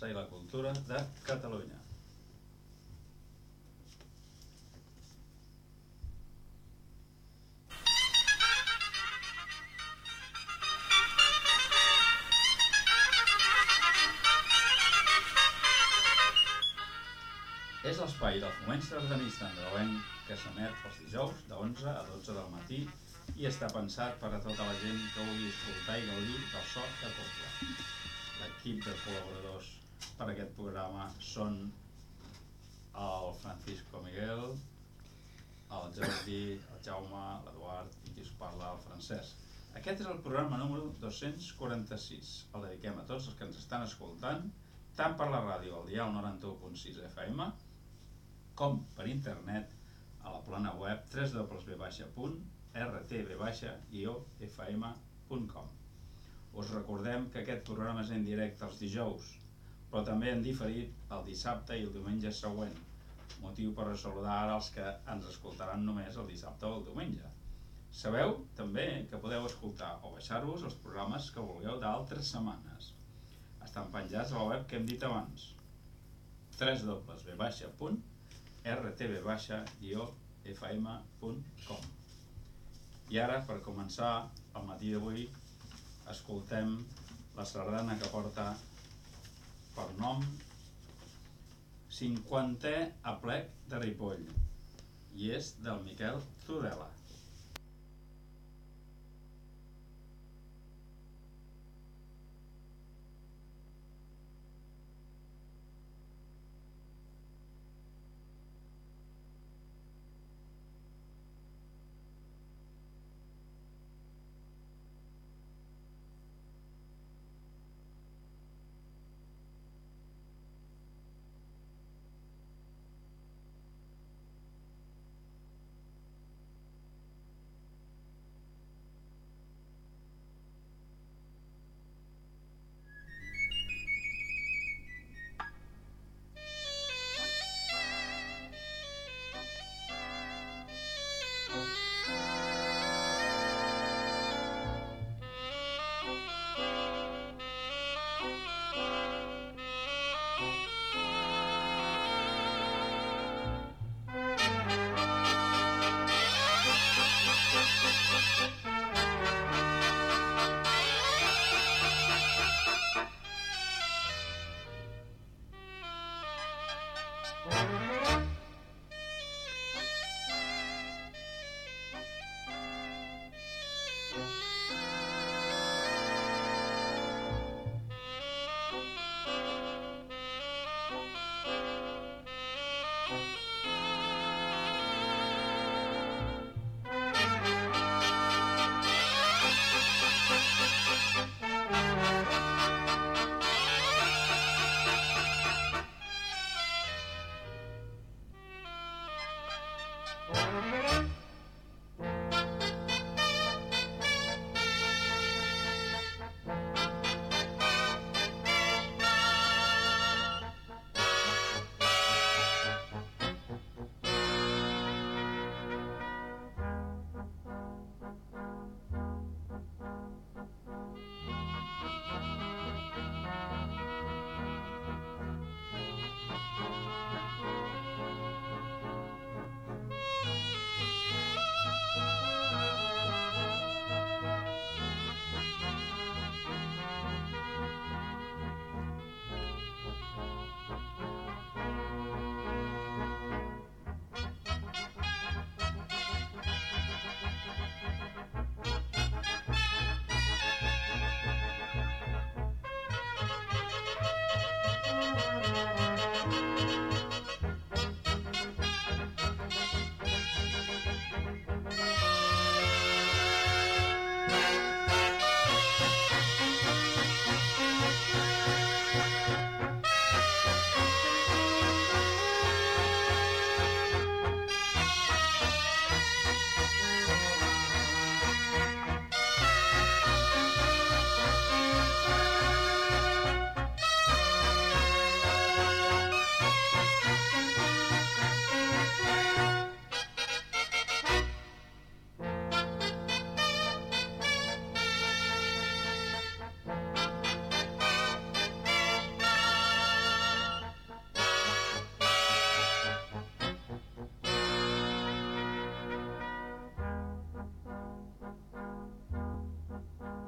Dansa i la cultura de Catalunya. És l'espai del foment sardanista andreuenc que s'emet els dijous de 11 a 12 del matí i està pensat per a tota la gent que vulgui escoltar i gaudir del so que porta. L'equip de col·laboradors per aquest programa són el Francisco Miguel, el Jordi, el Jaume, l'Eduard i qui us parla, el Francesc. Aquest és el programa número 246. El dediquem a tots els que ens estan escoltant, tant per la ràdio al dial 91.6 FM, com per internet a la plana web www.rtv-fm.com Us recordem que aquest programa és en directe els dijous, però també en diferit el dissabte i el diumenge següent, motiu per saludar ara els que ens escoltaran només el dissabte o el diumenge. Sabeu també que podeu escoltar o baixar-vos els programes que vulgueu d'altres setmanes. Estan penjats a la web que hem dit abans www.rtv-fm.com I ara, per començar, el matí d'avui, escoltem la sardana que porta per nom 50è aplec de Ripoll i és del Miquel Tudela. Oh.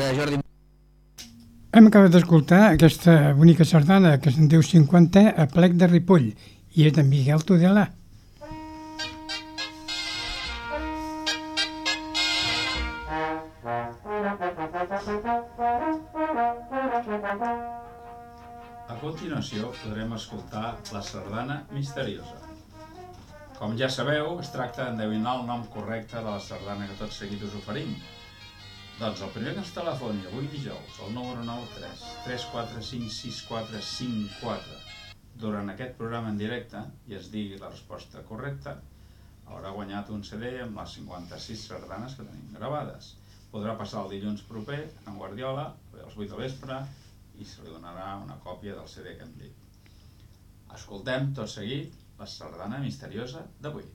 de Jordi Hem acabat d'escoltar aquesta bonica sardana que se'n diu 50 a plec de Ripoll i és de Miguel Tudelà. A continuació podrem escoltar la sardana misteriosa. Com ja sabeu, es tracta d'endevinar el nom correcte de la sardana que tot seguit us oferim. Doncs el primer que ens telefoni avui dijous, el número 93 345 6454, durant aquest programa en directe i es digui la resposta correcta, haurà guanyat un CD amb les 56 sardanes que tenim gravades. Podrà passar el dilluns proper en Guardiola, a les 8 de vespre, i se li donarà una còpia del CD que hem dit. Escoltem tot seguit la sardana misteriosa d'avui.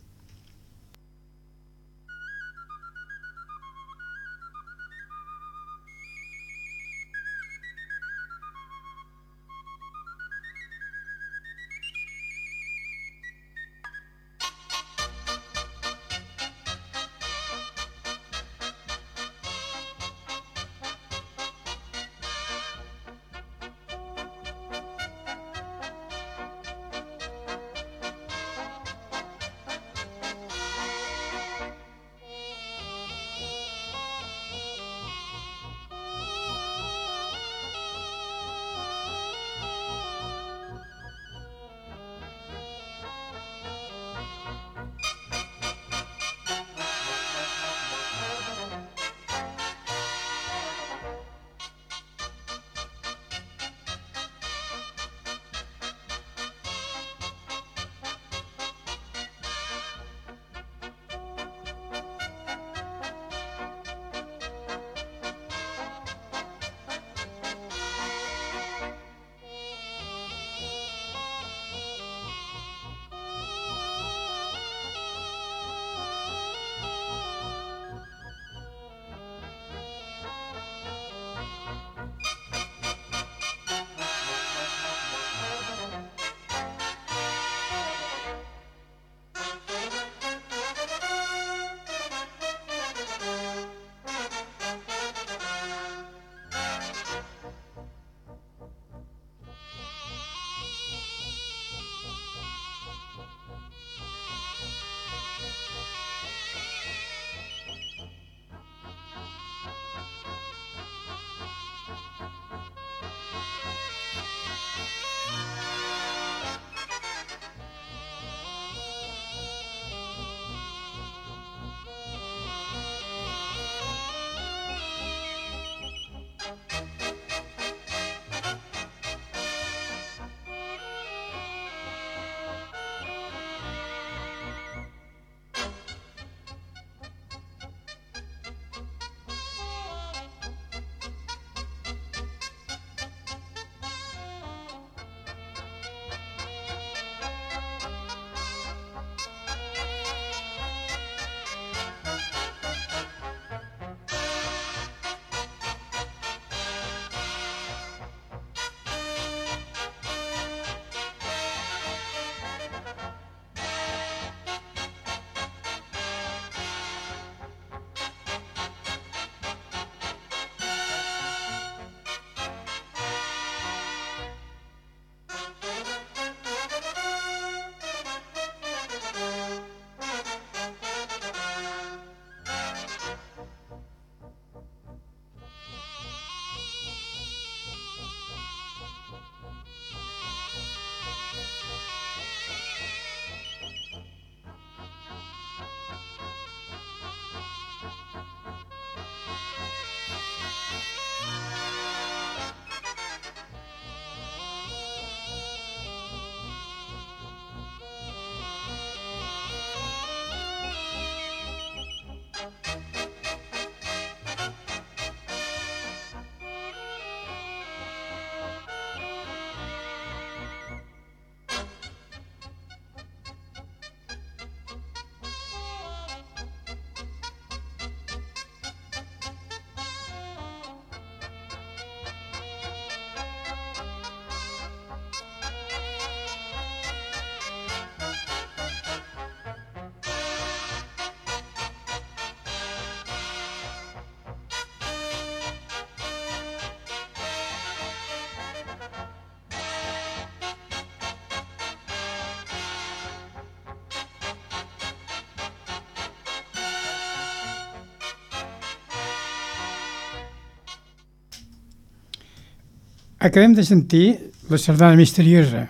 Acabem de sentir la sardana misteriosa.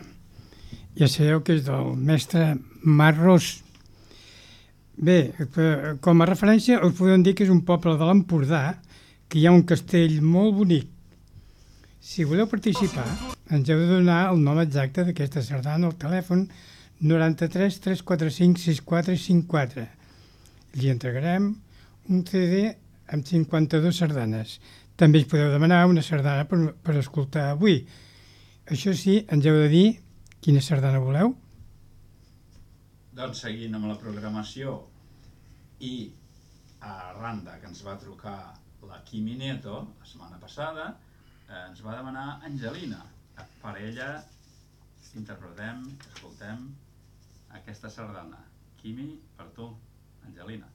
Ja sabeu que és del mestre Marros. Bé, com a referència us podem dir que és un poble de l'Empordà que hi ha un castell molt bonic. Si voleu participar, ens heu de donar el nom exacte d'aquesta sardana al telèfon 93 345 6454. Li entregarem un CD amb 52 sardanes. També us podeu demanar una sardana per, per escoltar avui. Això sí, ens heu de dir quina sardana voleu. Doncs seguint amb la programació i arran de que ens va trucar la Quimi Nieto la setmana passada, eh, ens va demanar Angelina. Per ella interpretem, escoltem aquesta sardana. Quimi, per tu, Angelina.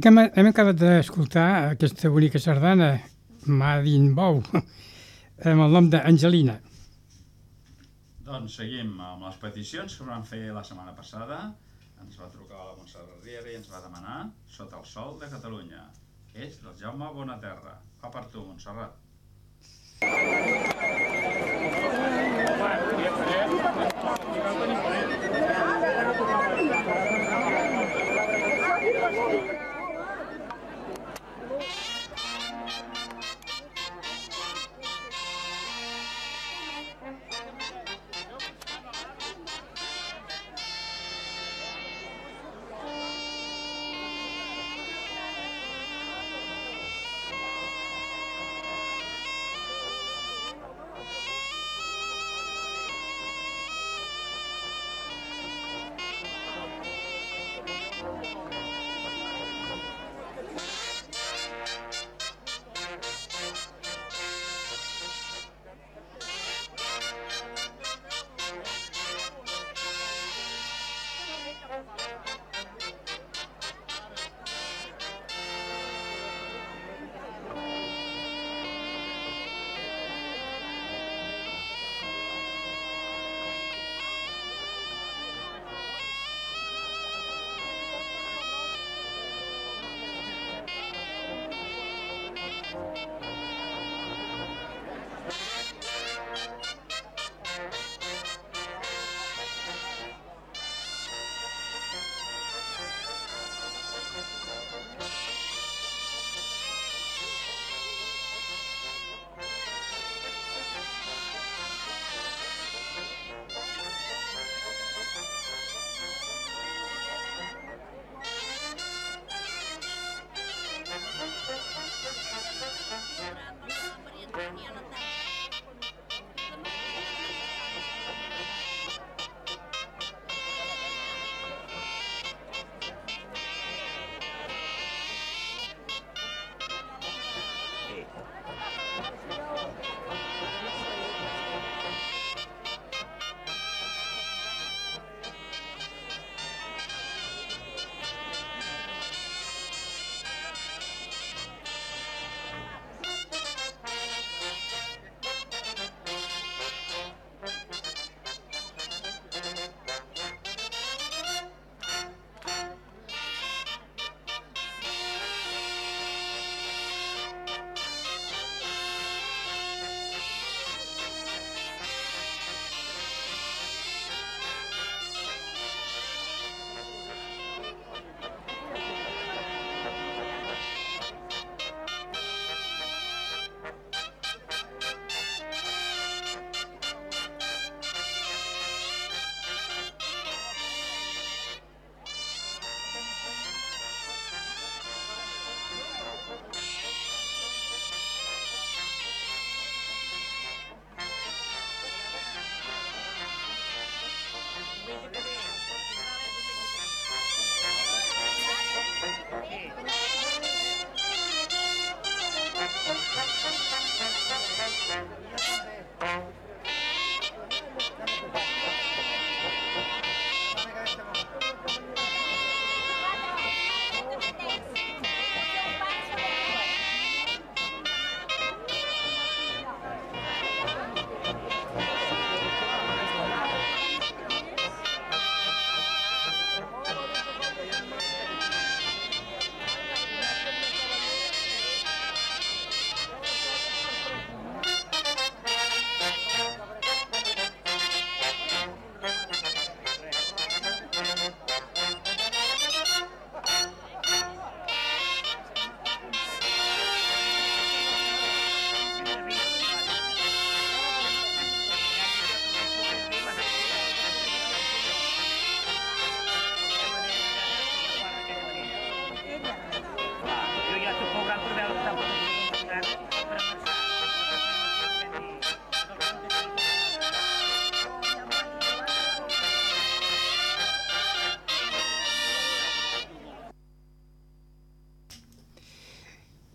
Hem, hem acabat d'escoltar aquesta bonica sardana, Madin Bou, amb el nom d'Angelina. Doncs seguim amb les peticions que vam fer la setmana passada. Ens va trucar la Montserrat Riera i ens va demanar Sota el sol de Catalunya. És del Jaume Bonaterra. Va per tu, Montserrat. Bueno,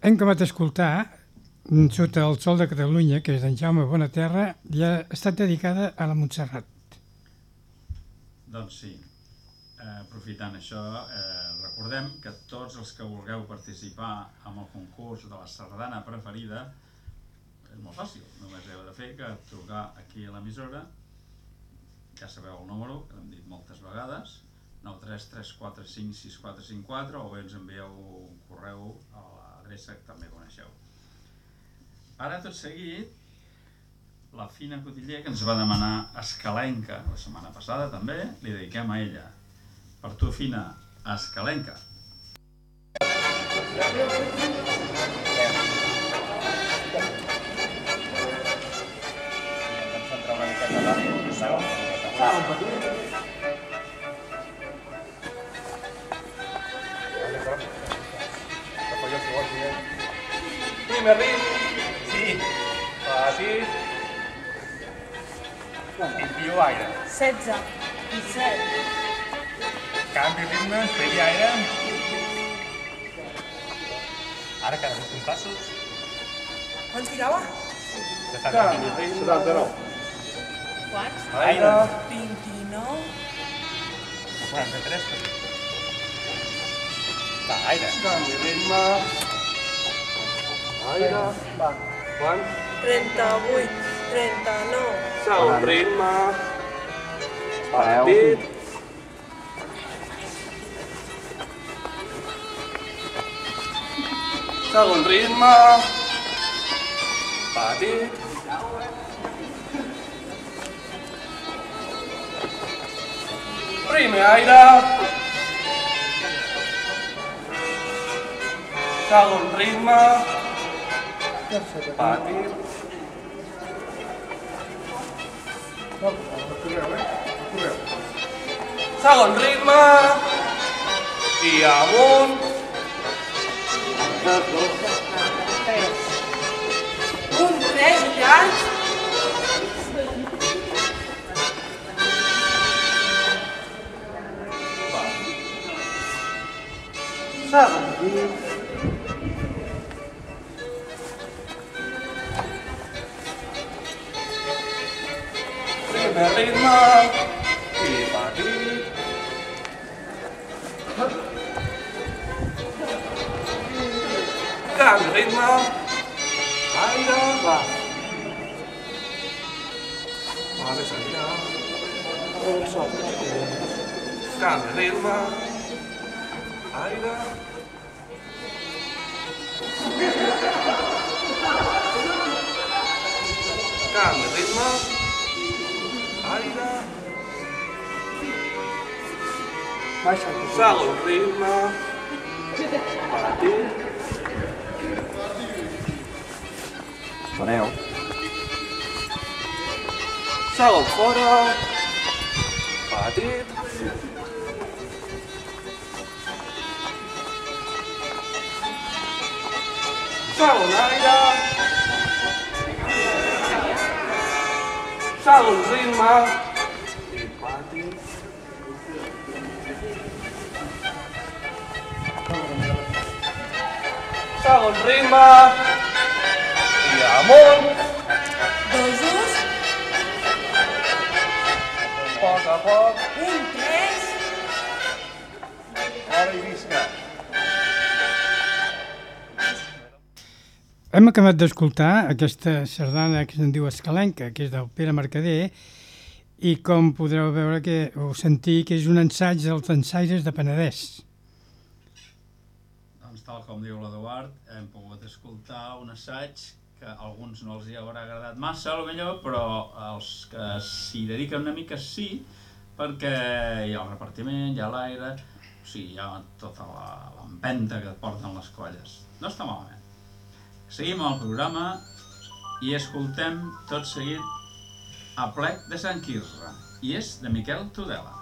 Hem acabat d'escoltar mm, Sota el sol de Catalunya, que és d'en Jaume Bonaterra, i ha estat dedicada a la Montserrat. Doncs sí, eh, aprofitant això, eh, recordem que tots els que vulgueu participar en el concurs de la sardana preferida és molt fàcil, només heu de fer que trucar aquí a l'emissora, ja sabeu el número, que l'hem dit moltes vegades, 933456454 o bé ens envieu un correu a l'adreça que també coneixeu. Ara, tot seguit, la Fina Cotiller, que ens va demanar Escalenca la setmana passada també, li dediquem a ella. Per tu, Fina, Escalenca. Sí, Merlín. Sí. Petit. Envio aire. 16, 17, Canvi ritme, pedi aire. Ara cada vuit compassos. quants tirava? Ja està canvi ritme. 79. Quants? Aire. 29, 43 per Va, aire. Canvi ritme. Aire. Va. Quan? 38, 39, Segon ritme. Partit. Segon ritme. Petit. Primer aire. Segon ritme. Petit. Segon ritme. I amunt. un, tres, llarg, Primer ritme. I petit. Canvi ritme. Aire. Va. Vale, seguirà. Canvi ritme. Aire. Canvi ritme. Aire. Segon ritme. Petit. Soneu. Segon fora. Petit. Segon aire. Ritme. I petit. Segon ritme. I amunt. dosos, A poc a poc. un, tres, Ara i visca. Hem acabat d'escoltar aquesta sardana que se'n diu Escalenca, que és del Pere Mercader, i com podreu veure que, o sentir que és un ensaig dels ensaires de Penedès. Doncs tal com diu l'Eduard, hem pogut escoltar un assaig que a alguns no els hi haurà agradat massa, a lo millor, però els que s'hi dediquen una mica sí, perquè hi ha el repartiment, hi ha l'aire, o sigui, hi ha tota l'empenta que porten les colles. No està malament. Seguim el programa i escoltem tot seguit a plec de Sant Quirze, i és de Miquel Tudela.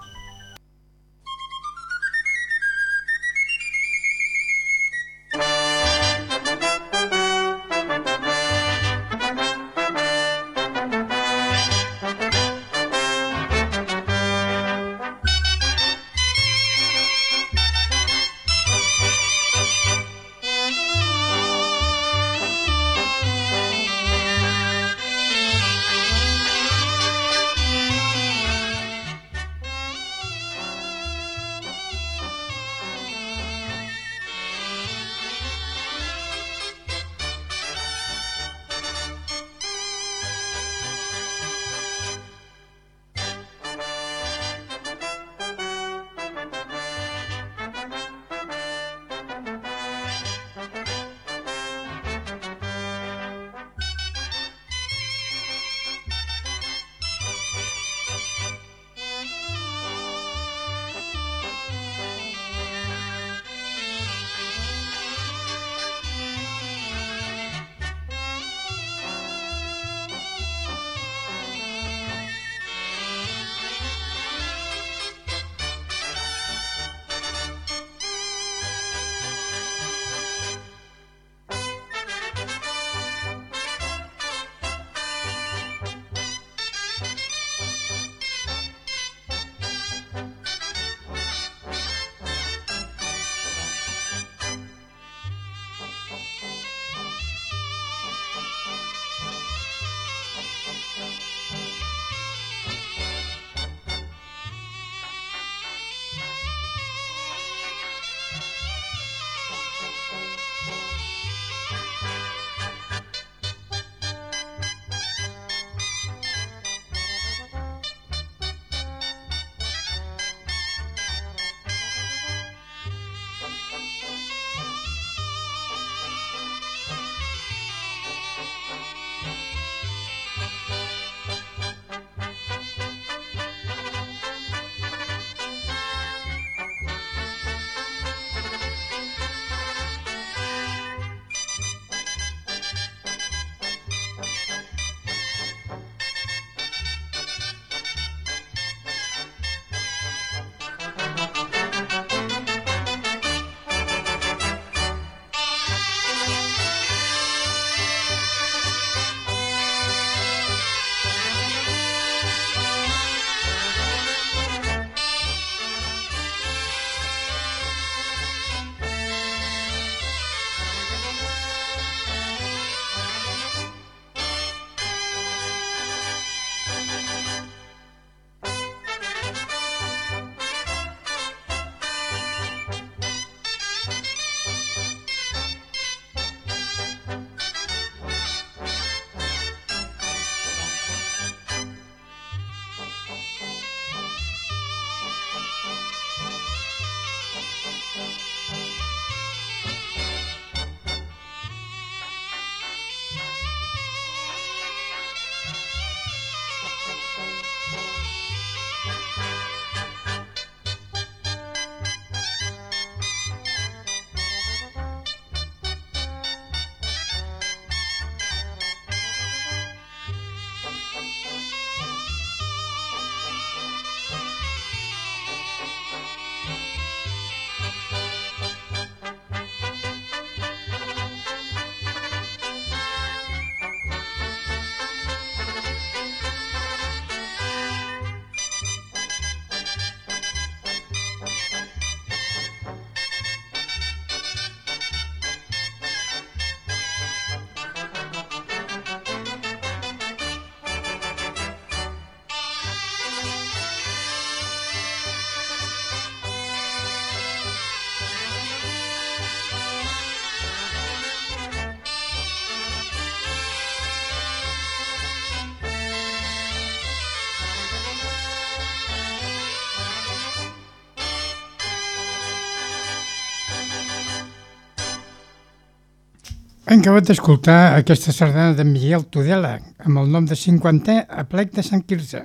Hem acabat d'escoltar aquesta sardana de Miguel Tudela amb el nom de 50è a plec de Sant Quirze.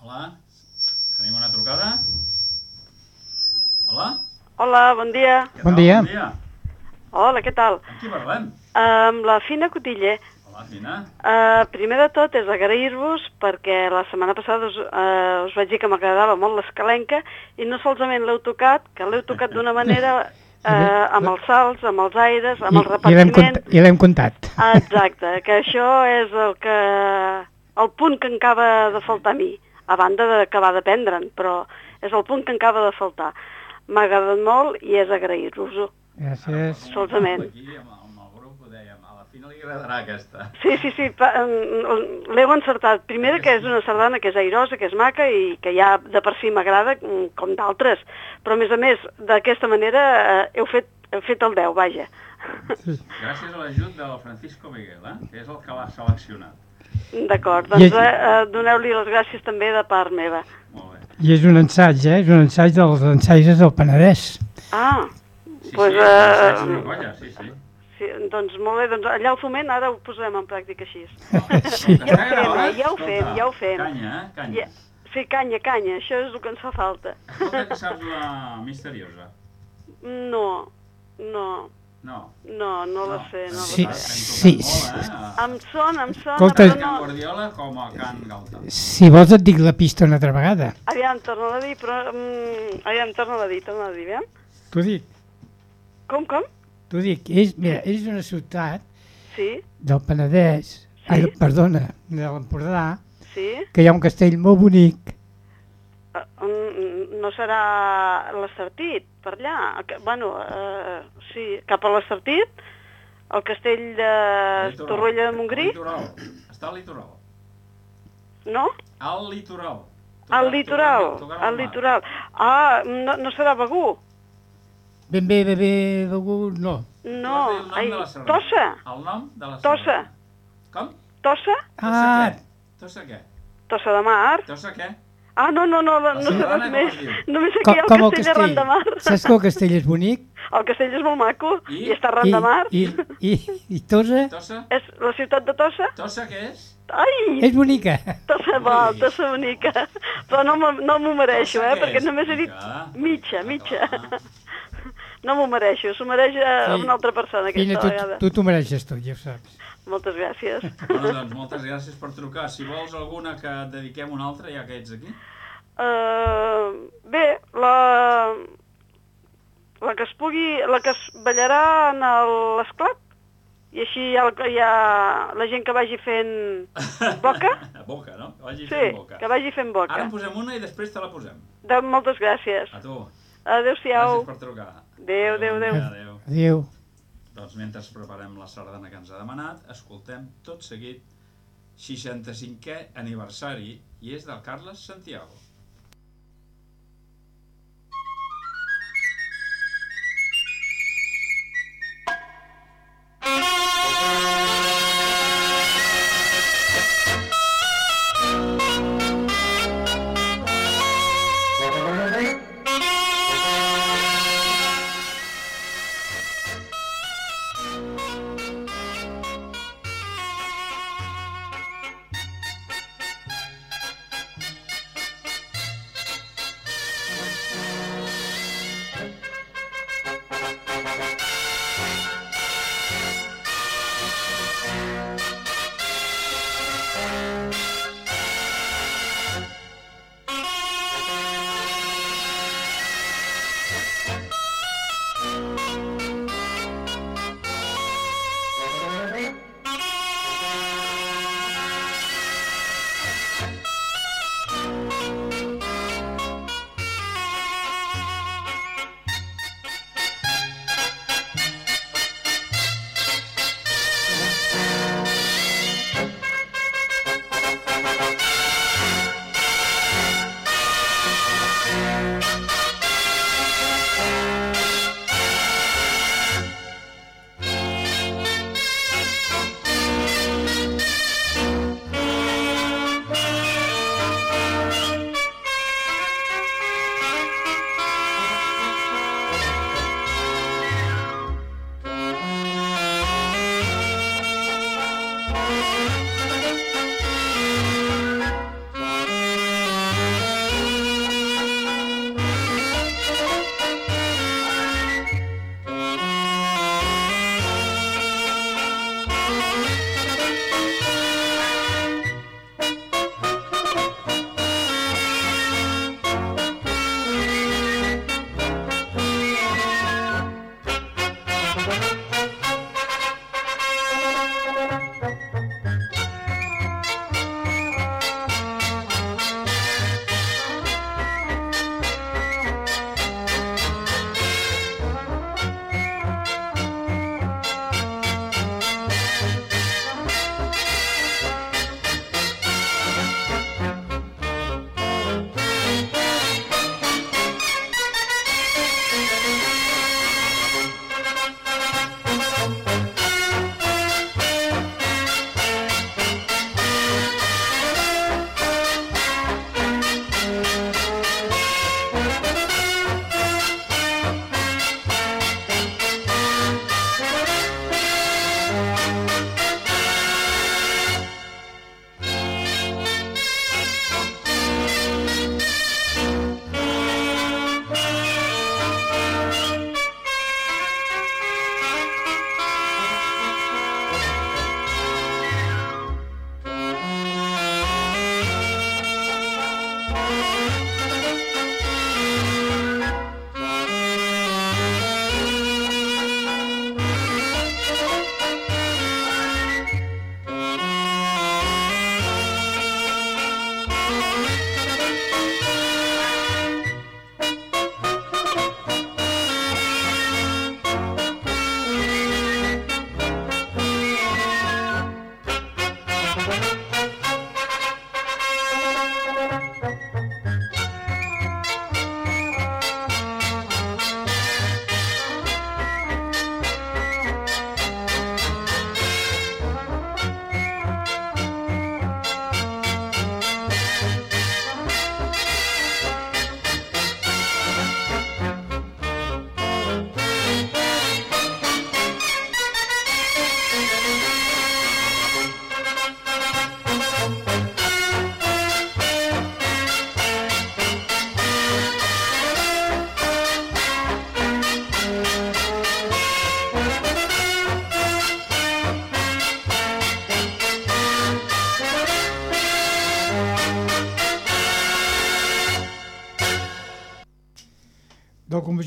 Hola, tenim una trucada? Hola? Hola, bon dia. Què Bon tal? dia. Bon dia. Hola, què tal? Amb qui parlem? Amb la Fina Cotiller. Hola, Fina. Uh, primer de tot és agrair-vos perquè la setmana passada us, uh, us vaig dir que m'agradava molt l'escalenca i no solament l'heu tocat, que l'heu tocat d'una manera uh, amb els salts, amb els aires, amb el I, i l'hem repartiment. I l'hem comptat. Exacte, que això és el que el punt que acaba de faltar a mi, a banda d'acabar d'aprendre'n, però és el punt que acaba de faltar. M'ha agradat molt i és agrair-vos-ho. Gràcies. Solament. Aquí amb, amb el grup ho dèiem, a la Fina li agradarà aquesta. Sí, sí, sí, l'heu encertat. Primera que és una sardana que és airosa, que és maca i que ja de per si m'agrada mm, com d'altres. Però a més a més, d'aquesta manera eh, heu, fet, heu fet el 10, vaja. Gràcies a l'ajut del Francisco Miguel, eh? que és el que l'ha seleccionat. D'acord, doncs és- eh, eh, doneu-li les gràcies també de part meva. Molt bé. I és un ensaig, eh? És un ensaig dels ensaiges del Penedès. Ah, Sí, pues, sí, eh, eh... sí, sí. Sí, doncs molt bé, doncs allà al foment ara ho posarem en pràctica així. Sí. Ja ho fem, eh? ja ho fem, ja ho fem. Canya, eh? Canya. Ja, sí, canya, canya, això és el que ens fa falta. Escolta, que saps la misteriosa? No, no, No. no, no la sé, no la Sí, sé. sí. Molt, eh? Em sona, em sona, Escolta- però Can no... Guardiola com a Can Galta. Si vols et dic la pista una altra vegada. Aviam, torna a dir, però... Um, aviam, torna a dir, torna a dir, aviam. T'ho dic, Com, com? T'ho dic. És, mira, és una ciutat Sí, del Penedès, ai, perdona, de l'Empordà, sí. que hi ha un castell molt bonic. Uh, um, no serà l'Estartit, per allà. Bueno, uh, sí, cap a l'Estartit, el castell de Litoral. Torroella de Montgrí, Al litoral. Està al litoral. no? Al litoral. Al litoral, al al litoral. Ah, no, no serà Begú? Ben bé, ben bé, begut, no. No, ai, de la sardana? Tossa, El nom de la Tossa. Com? Tossa, Tossa Ah, què? Tossa què? Tossa de Mar. Tossa què? Ah, no, no, no, no, sé res més. Només aquí com, hi ha el castell, de Ran de Mar. Saps que el castell és bonic? El castell és molt maco i, I? està a Ran I, de Mar. i, i, i Tossa Tossa? És la ciutat de Tossa? Tossa què és? Ai, és bonica. Tossa va, Tossa bonica. Però no, m'ho- no m'ho mereixo, eh, què perquè és? només he dit mitja, mitja. No m'ho mereixo, s'ho mereix eh, Sí. una altra persona aquesta Quina, tu vegada. tu t'ho mereixes tot, ja ho saps. Moltes gràcies. Bueno, doncs moltes gràcies per trucar. Si vols alguna que et dediquem una altra, ja que ets aquí. Uh, bé, la, la que es pugui, la que es ballarà en l'esclat, i així hi ha, hi ha la gent que vagi fent boca, boca, no? Que vagi sí, fent boca. que vagi fent boca. Ara en posem una i després te la posem. De, moltes gràcies. A tu. Adéu-siau. Gràcies per trucar. Adéu, adéu, adéu. Adéu. Adéu. Doncs mentre preparem la sardana que ens ha demanat, escoltem tot seguit 65è aniversari i és del Carles Santiago.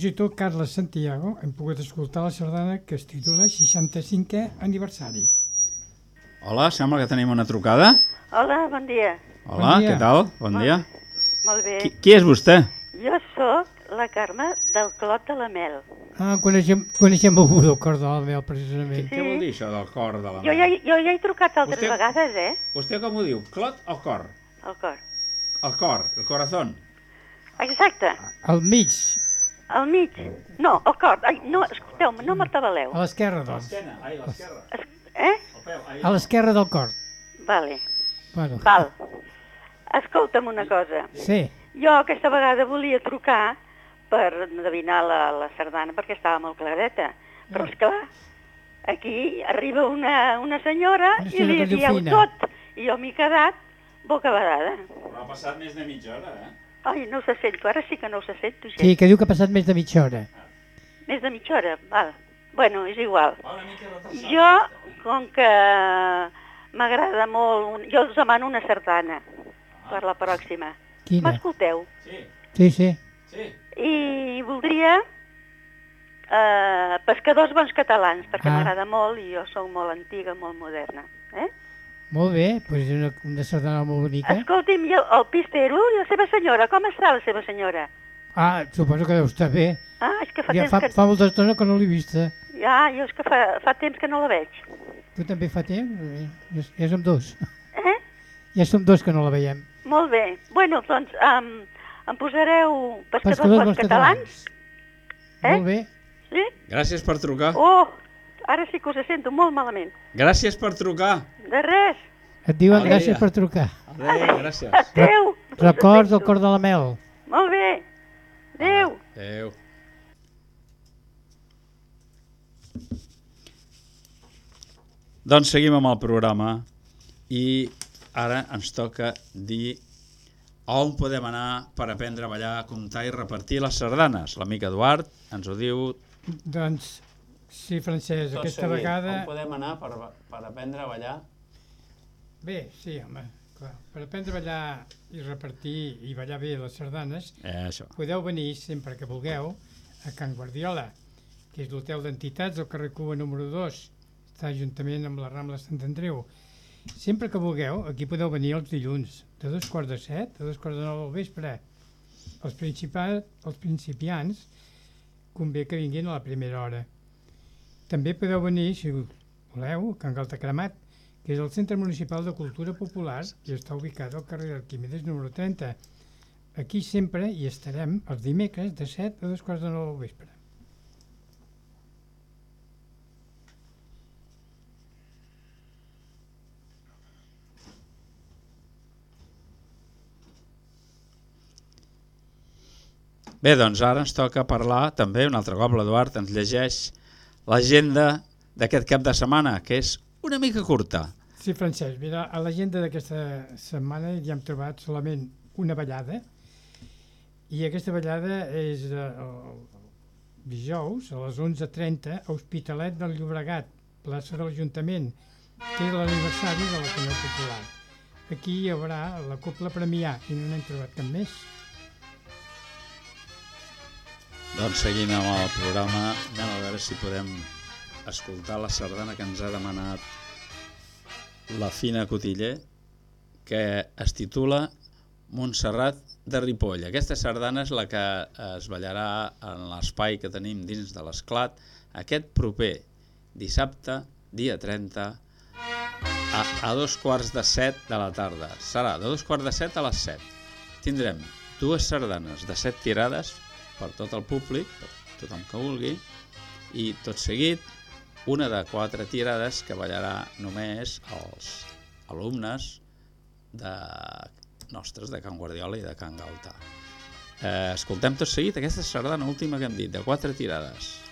Compositor Carles Santiago hem pogut escoltar la sardana que es titula 65è aniversari. Hola, sembla que tenim una trucada. Hola, bon dia. Hola, Bon dia. què tal? Bon dia. Molt bé. Qui, qui és vostè? Jo sóc la Carme del Clot de la Mel. Ah, coneixem, coneixem algú del cor de la mel, precisament. Què vol dir això del cor de la Jo ja, jo ja he trucat altres Vostè- vegades, eh? Vostè com ho diu? Clot o cor? El cor. El cor, el corazón. Exacte, Al mig, al mig. No, el cor. Ai, no, escolteu-me, no m'atabaleu. a l'esquerra, doncs. ai, l'esquerra. Eh? A l'esquerra del cor. Vale, Bueno, val. Escolta'm una cosa. Sí. Jo aquesta vegada volia trucar per endevinar la, la sardana perquè estava molt clareta. Però, és clar, aquí arriba una, una senyora Una i li dieu tot. I jo m'he quedat bocabadada. Però ha passat més de mitja hora, eh? Ai, no se sento, ara sí que no se sento gens. Sí, que diu que ha passat més de mitja hora. Més de mitja hora, val. Bueno, és igual. Jo, com que m'agrada molt, un... jo us demano una sardana per la pròxima. Quina? M'escolteu? Sí, sí. I voldria eh, pescadors bons catalans, perquè Ah. m'agrada molt i jo sóc molt antiga, molt moderna. Eh? Molt bé, doncs és una, una sardana molt bonica. Escolti'm, i el, el pistero i la seva senyora, com està la seva senyora? Ah, suposo que deu estar bé. Ah, és que fa Ja temps fa, que... fa molta estona que no l'he vista. Ja, jo és que fa, fa temps que no la veig. Tu també fa temps? Ja, ja som dos. Eh? Ja som dos que no la veiem. Molt bé. Bueno, doncs um, em posareu pescadors, Pescadors bons catalans? Eh? Molt bé. Sí? Gràcies per trucar. Oh, ara sí que us sento molt malament. Gràcies per trucar. De res. Et diuen Adéu. gràcies per trucar. Adéu, gràcies. Adéu. Records del cor de la mel. Molt bé. Adéu. Adéu. Doncs seguim amb el programa i ara ens toca dir on podem anar per aprendre a ballar, comptar i repartir les sardanes. L'amic Eduard ens ho diu. Doncs, sí, Francesc, Tot aquesta seguit, vegada... On podem anar per, per aprendre a ballar? Bé, sí, home, clar. Per aprendre a ballar i repartir i ballar bé les sardanes, Eh, això. podeu venir sempre que vulgueu a Can Guardiola, que és l'hotel d'entitats del carrer Cuba número 2, està juntament amb la Rambla Sant Andreu. Sempre que vulgueu, aquí podeu venir els dilluns, de dos quarts de set a dos quarts de nou del vespre. Els, principals, els principiants convé que vinguin a la primera hora. També podeu venir, si voleu, a Can Galta Cremat, que és el Centre Municipal de Cultura Popular i està ubicat al carrer Arquímedes número 30. Aquí sempre hi estarem els dimecres de 7 a dos quarts de nou del vespre. Bé, doncs ara ens toca parlar també, un altre cop l'Eduard ens llegeix l'agenda d'aquest cap de setmana, que és una mica curta. Sí, Francesc, mira, a l'agenda d'aquesta setmana ja hem trobat solament una ballada i aquesta ballada és eh, el dijous a les 11.30 a Hospitalet del Llobregat, plaça de l'Ajuntament, que és l'aniversari de la Canó Popular. Aquí hi haurà la Copla Premià i no n'hem trobat cap més. Doncs seguint amb el programa, anem a veure si podem escoltar la sardana que ens ha demanat la Fina Cotiller, que es titula Montserrat de Ripoll. Aquesta sardana és la que es ballarà en l'espai que tenim dins de l'esclat aquest proper dissabte, dia 30, a, a dos quarts de set de la tarda. Serà de dos quarts de set a les set. Tindrem dues sardanes de set tirades per tot el públic, per tothom que vulgui, i tot seguit una de quatre tirades que ballarà només els alumnes de nostres de Can Guardiola i de Can Galta. Eh, escoltem tot seguit aquesta sardana última que hem dit, de quatre tirades.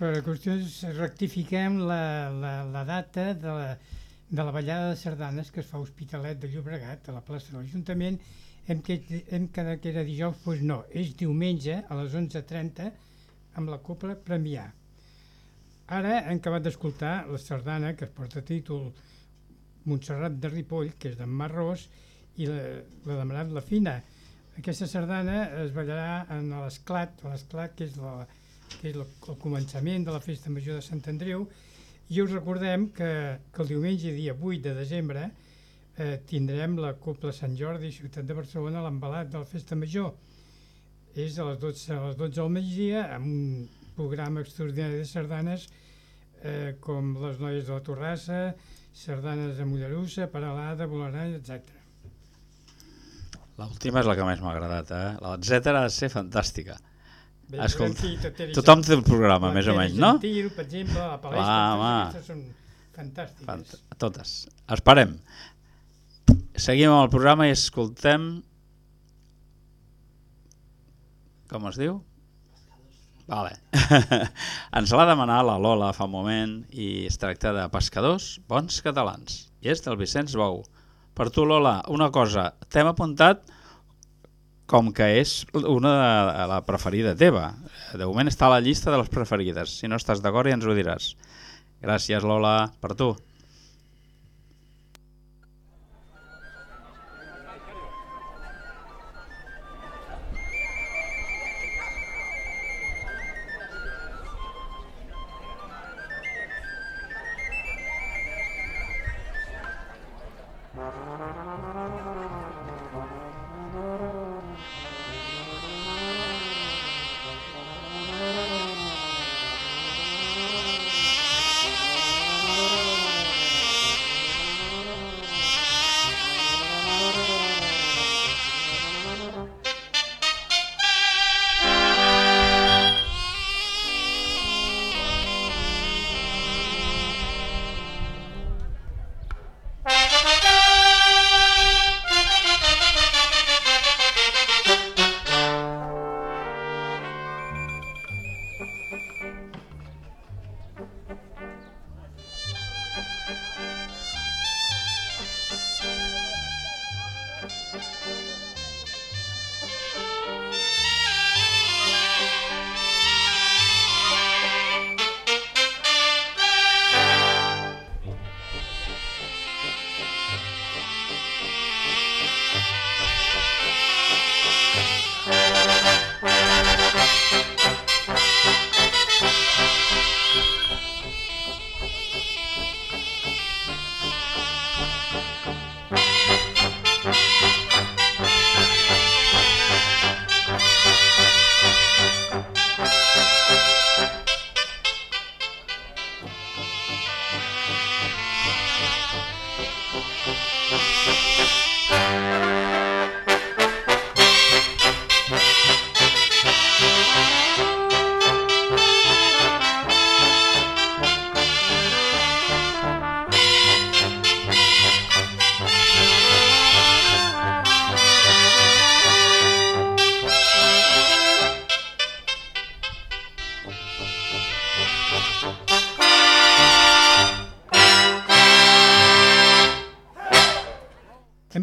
Per qüestions rectifiquem la, la, la data de la, de la ballada de sardanes que es fa a Hospitalet de Llobregat, a la plaça de l'Ajuntament. Hem, que, hem quedat que era dijous, doncs no, és diumenge a les 11.30 amb la Copla Premià. Ara hem acabat d'escoltar la sardana que es porta títol Montserrat de Ripoll, que és d'en Marrós, i la, la de Marat la Fina. Aquesta sardana es ballarà en l'esclat, l'esclat que és, la, que és el, començament de la festa major de Sant Andreu, i us recordem que, que el diumenge, dia 8 de desembre, eh, tindrem la Copla Sant Jordi, ciutat de Barcelona, l'embalat de la festa major. És a les 12, a les 12 del migdia, amb un programa extraordinari de sardanes, eh, com les noies de la Torrassa, sardanes de Mollerussa, Paralada, Bolarany, etc. L'última és la que més m'ha agradat, eh? La etcètera ha de ser fantàstica. Bé, Escolta, Teteri tothom té el programa, més o menys, no? Gentil, per exemple, la palestra, són fantàstiques. Fant totes. Esperem. Seguim amb el programa i escoltem... Com es diu? Vale. Ens l'ha demanat la Lola fa un moment i es tracta de pescadors bons catalans. I és del Vicenç Bou. Per tu, Lola, una cosa, t'hem apuntat com que és una de la preferida teva. De moment està a la llista de les preferides. Si no estàs d'acord ja ens ho diràs. Gràcies, Lola, per tu.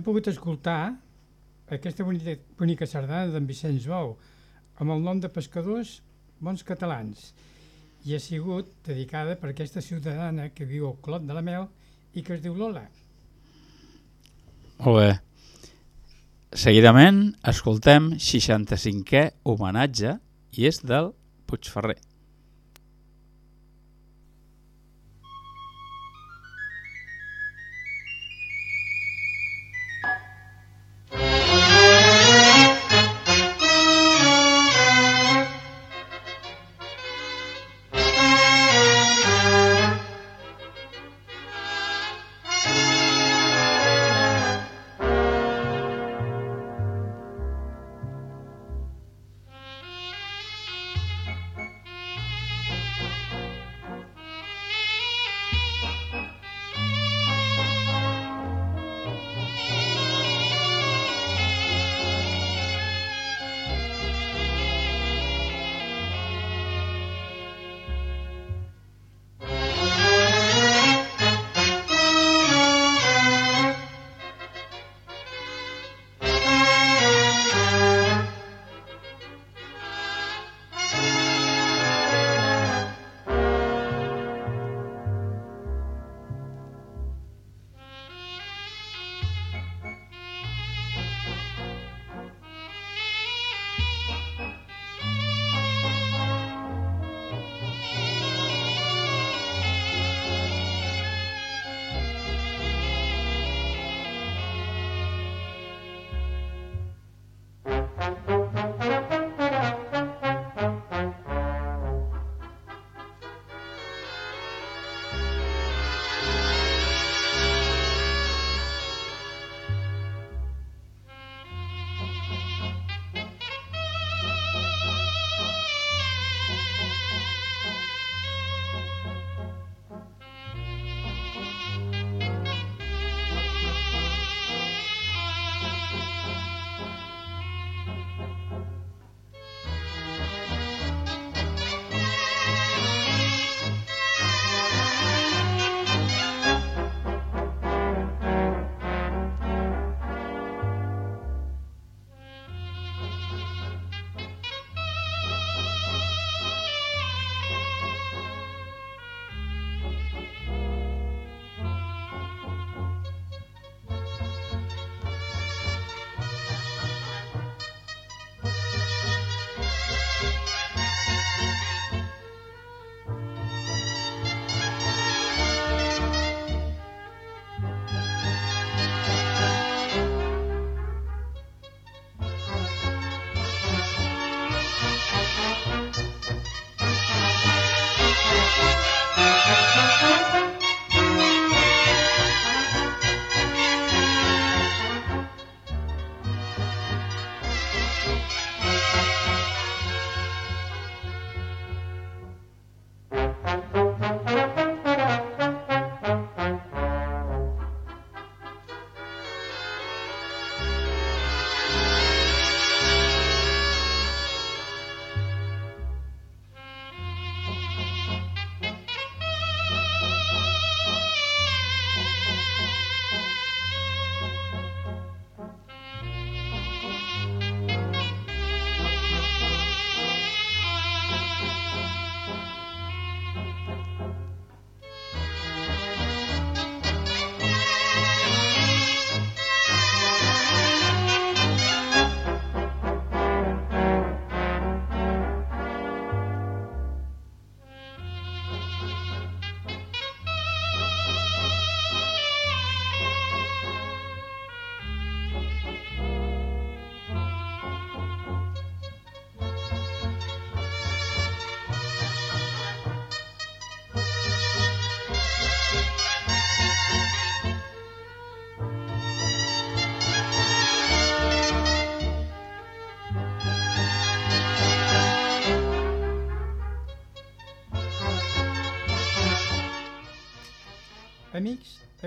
Pogut escoltar aquesta bonica, bonica sardana d'en Vicenç Bou amb el nom de Pescadors Bons Catalans i ha sigut dedicada per aquesta ciutadana que viu al Clot de la Mel i que es diu Lola. Molt bé. Seguidament escoltem 65è homenatge i és del Puigferrer.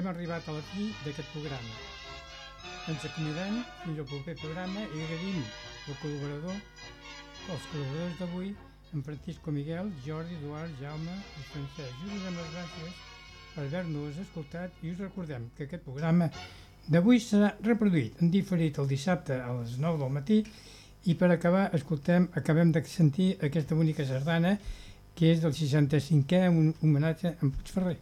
Hem arribat a la fi d'aquest programa. Ens acomiadem fins al proper programa i agraïm el col·laborador, els col·laboradors d'avui, en Francisco Miguel, Jordi, Eduard, Jaume i Francesc. I us les gràcies per haver-nos escoltat i us recordem que aquest programa d'avui serà reproduït en diferit el dissabte a les 9 del matí i per acabar escoltem, acabem de sentir aquesta bonica sardana que és del 65è un homenatge a Puigferrer.